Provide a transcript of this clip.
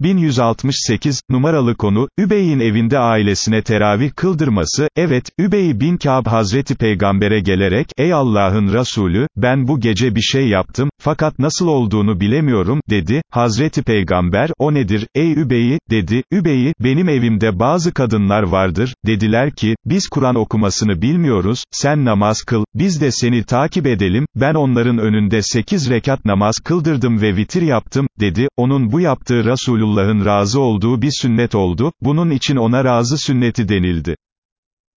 1168, numaralı konu, Übey'in evinde ailesine teravih kıldırması, evet, Übey bin Kâb Hazreti Peygamber'e gelerek, ey Allah'ın Resulü, ben bu gece bir şey yaptım, fakat nasıl olduğunu bilemiyorum, dedi, Hazreti Peygamber, o nedir, ey Übey'i, dedi, Übey'i, benim evimde bazı kadınlar vardır, dediler ki, biz Kur'an okumasını bilmiyoruz, sen namaz kıl, biz de seni takip edelim, ben onların önünde sekiz rekat namaz kıldırdım ve vitir yaptım, dedi, onun bu yaptığı Resulullah'ın razı olduğu bir sünnet oldu, bunun için ona razı sünneti denildi.